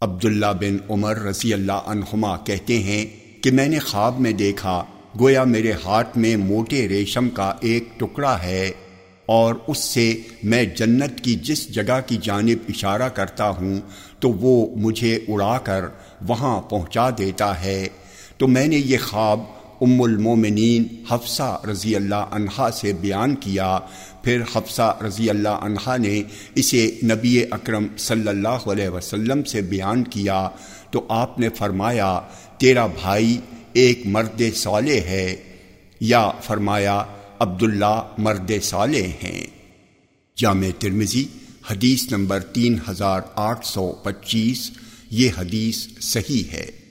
عبداللہ بن عمر رضی اللہ عنہما کہتے ہیں کہ میں نے خواب میں دیکھا، گویا میرے ہاتھ میں موٹے ریشم کا ایک ٹکڑا ہے اور اس سے میں جنت کی جس جگہ کی جانب اشارہ کرتا ہوں، تو وہ مجھے اڑا کر وہاں پہنچا دیتا ہے۔ تو میں نے یہ خواب ام المومنین حفصہ رضی اللہ عنہا سے بیان کیا۔ پھر حفصہ رضی اللہ عنہا نے اسے نبی اکرم صلی اللہ علیہ وسلم سے بیان کیا۔ تو آپ نے فرمایا، تیرا بھائی ایک مرد صالح ہے۔ یا فرمایا، عبداللہ مرد صالح ہیں۔ جامع ترمزی حدیث نمبر تین ہزار آٹھ سو پچیس، یہ حدیث صحیح ہے۔